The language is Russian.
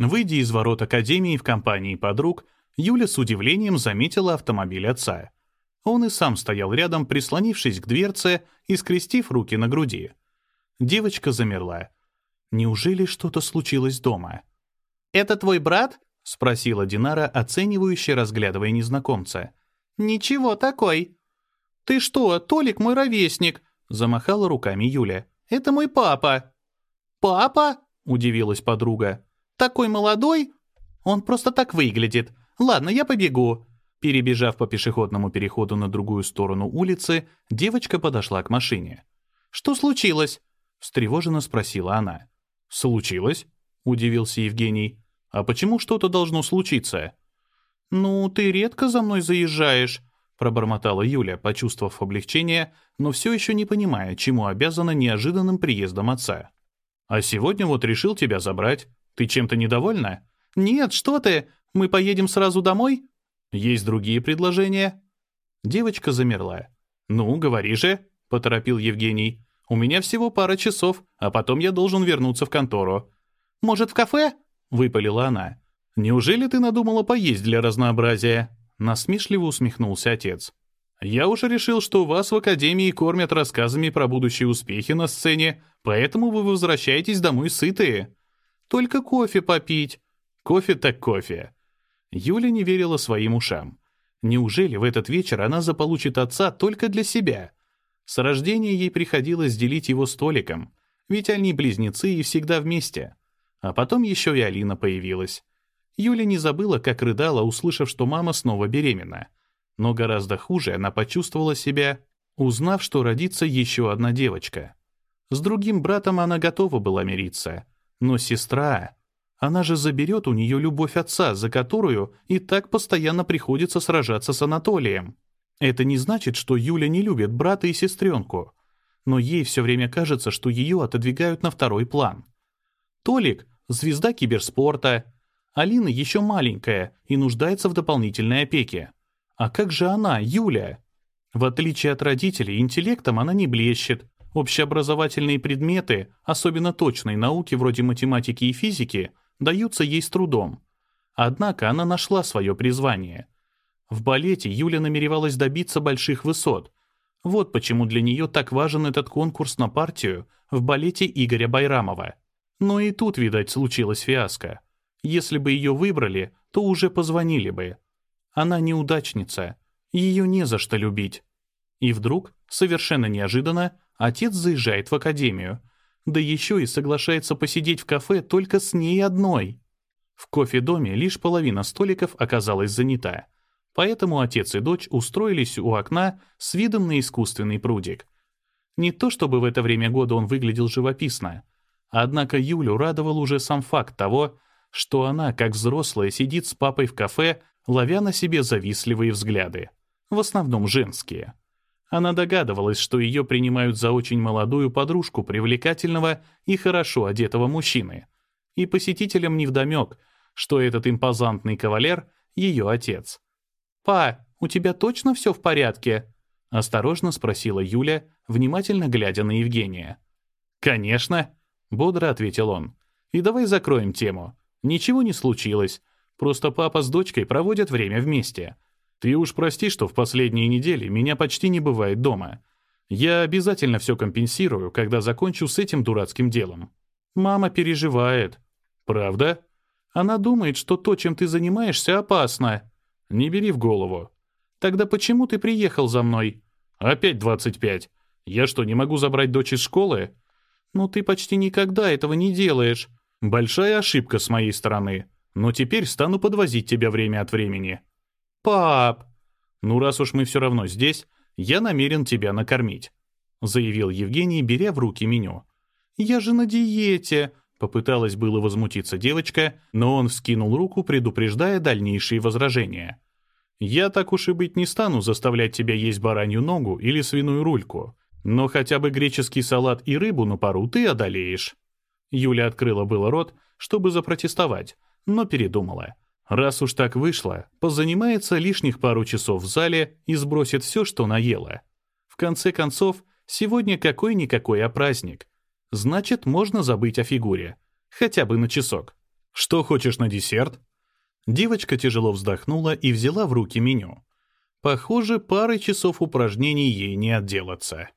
Выйдя из ворот Академии в компании подруг, Юля с удивлением заметила автомобиль отца. Он и сам стоял рядом, прислонившись к дверце и скрестив руки на груди. Девочка замерла. Неужели что-то случилось дома? «Это твой брат?» — спросила Динара, оценивающе разглядывая незнакомца. «Ничего такой». «Ты что, Толик мой ровесник?» — замахала руками Юля. «Это мой папа». «Папа?» — удивилась подруга. «Такой молодой? Он просто так выглядит. Ладно, я побегу». Перебежав по пешеходному переходу на другую сторону улицы, девочка подошла к машине. «Что случилось?» — встревоженно спросила она. «Случилось?» — удивился Евгений. «А почему что-то должно случиться?» «Ну, ты редко за мной заезжаешь», — пробормотала Юля, почувствовав облегчение, но все еще не понимая, чему обязана неожиданным приездом отца. «А сегодня вот решил тебя забрать. Ты чем-то недовольна?» «Нет, что ты! Мы поедем сразу домой?» «Есть другие предложения?» Девочка замерла. «Ну, говори же», — поторопил Евгений. «У меня всего пара часов, а потом я должен вернуться в контору». «Может, в кафе?» — выпалила она. «Неужели ты надумала поесть для разнообразия?» Насмешливо усмехнулся отец. «Я уже решил, что вас в академии кормят рассказами про будущие успехи на сцене, поэтому вы возвращаетесь домой сытые. Только кофе попить. Кофе так кофе». Юля не верила своим ушам. Неужели в этот вечер она заполучит отца только для себя? С рождения ей приходилось делить его столиком, ведь они близнецы и всегда вместе. А потом еще и Алина появилась. Юля не забыла, как рыдала, услышав, что мама снова беременна. Но гораздо хуже она почувствовала себя, узнав, что родится еще одна девочка. С другим братом она готова была мириться. Но сестра... Она же заберет у нее любовь отца, за которую и так постоянно приходится сражаться с Анатолием. Это не значит, что Юля не любит брата и сестренку. Но ей все время кажется, что ее отодвигают на второй план. Толик — звезда киберспорта. Алина еще маленькая и нуждается в дополнительной опеке. А как же она, Юля? В отличие от родителей, интеллектом она не блещет. Общеобразовательные предметы, особенно точной науки вроде математики и физики, даются ей с трудом. Однако она нашла свое призвание. В балете Юля намеревалась добиться больших высот. Вот почему для нее так важен этот конкурс на партию в балете Игоря Байрамова. Но и тут, видать, случилась фиаско. Если бы ее выбрали, то уже позвонили бы. Она неудачница, ее не за что любить. И вдруг, совершенно неожиданно, отец заезжает в академию, да еще и соглашается посидеть в кафе только с ней одной. В кофе-доме лишь половина столиков оказалась занята, поэтому отец и дочь устроились у окна с видом на искусственный прудик. Не то чтобы в это время года он выглядел живописно, Однако Юлю радовал уже сам факт того, что она, как взрослая, сидит с папой в кафе, ловя на себе завистливые взгляды. В основном женские. Она догадывалась, что ее принимают за очень молодую подружку привлекательного и хорошо одетого мужчины. И посетителям невдомек, что этот импозантный кавалер — ее отец. «Па, у тебя точно все в порядке?» — осторожно спросила Юля, внимательно глядя на Евгения. «Конечно», — бодро ответил он. «И давай закроем тему. Ничего не случилось. Просто папа с дочкой проводят время вместе. Ты уж прости, что в последние недели меня почти не бывает дома. Я обязательно все компенсирую, когда закончу с этим дурацким делом. Мама переживает. Правда? Она думает, что то, чем ты занимаешься, опасно. Не бери в голову. Тогда почему ты приехал за мной? Опять 25. Я что, не могу забрать дочь из школы? «Но ты почти никогда этого не делаешь». «Большая ошибка с моей стороны. Но теперь стану подвозить тебя время от времени». «Пап!» «Ну, раз уж мы все равно здесь, я намерен тебя накормить», — заявил Евгений, беря в руки меню. «Я же на диете», — попыталась было возмутиться девочка, но он вскинул руку, предупреждая дальнейшие возражения. «Я так уж и быть не стану заставлять тебя есть баранью ногу или свиную рульку. Но хотя бы греческий салат и рыбу на пару ты одолеешь. Юля открыла было рот, чтобы запротестовать, но передумала. Раз уж так вышло, позанимается лишних пару часов в зале и сбросит все, что наела. В конце концов, сегодня какой-никакой, а праздник. Значит, можно забыть о фигуре. Хотя бы на часок. «Что хочешь на десерт?» Девочка тяжело вздохнула и взяла в руки меню. Похоже, парой часов упражнений ей не отделаться.